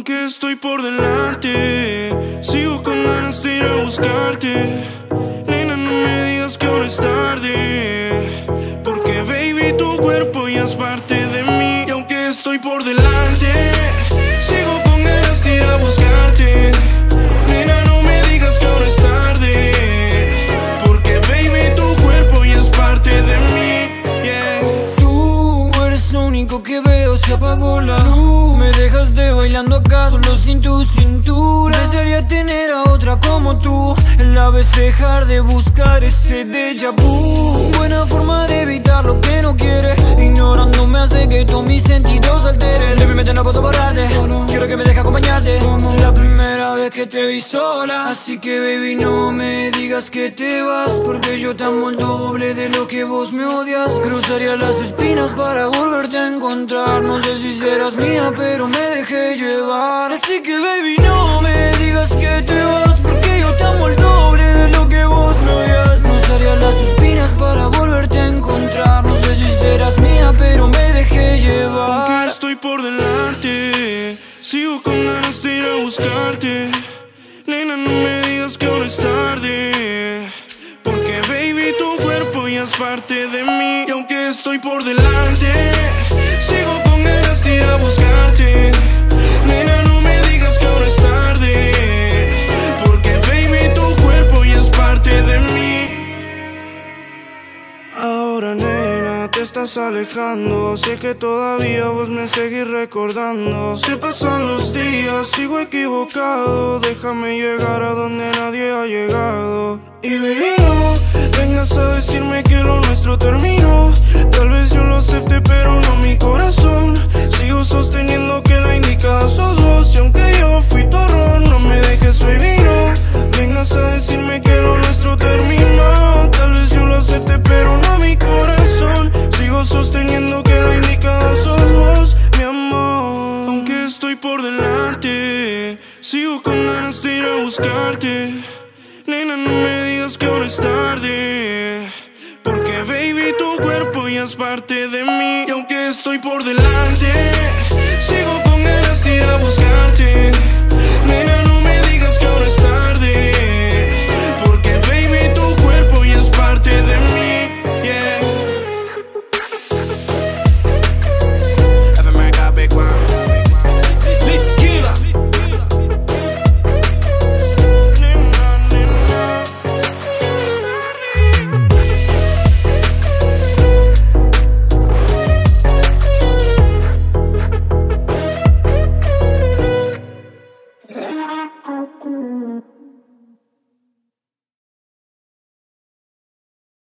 Aunque estoy por delante, sigo con ganas de ir a buscarte. Nena, no me digas que ahora es tarde. Porque, baby, tu cuerpo ya es parte de mí. Y aunque estoy por delante, único que veo, se apagó la luz. Me dejaste bailando acá solo sin tu cintura. Desearía tener a otra como tú La vez dejar de buscar ese déjà vu. Buena forma de evitar lo que no quieres Ignorándome hace que todos mis sentidos alteren. Levemente no puedo borrarte Quiero que me dejes acompañarte. La primera que te vi sola. Así que baby no me digas que te vas Porque yo te amo el doble de lo que vos me odias. Cruzaría las espinas para volverte a encontrar. No sé si serás mía pero me dejé llevar. Así que baby no me digas que te vas Porque yo te amo el doble de lo que vos me odias. Cruzaría las espinas para volverte a encontrar. No sé si serás mía pero me dejé Aunque llevar estoy por delante, buscarte. Nena, no me digas que ahora es tarde. Porque, baby, tu cuerpo ya es parte de mí. Y aunque estoy por delante, sigo con ganas de a buscarte. Estás alejando. Sé que todavía vos me seguís recordando. Se pasan los días, sigo equivocado. Déjame llegar a donde nadie ha llegado. Y baby no, vengas a decirme que lo nuestro terminó Sigo con ganas de ir a buscarte. Nena, no me digas que ahora es tarde. Porque baby, tu cuerpo ya es parte de mí. Y aunque estoy por delante Sigo con ganas de ir a buscarte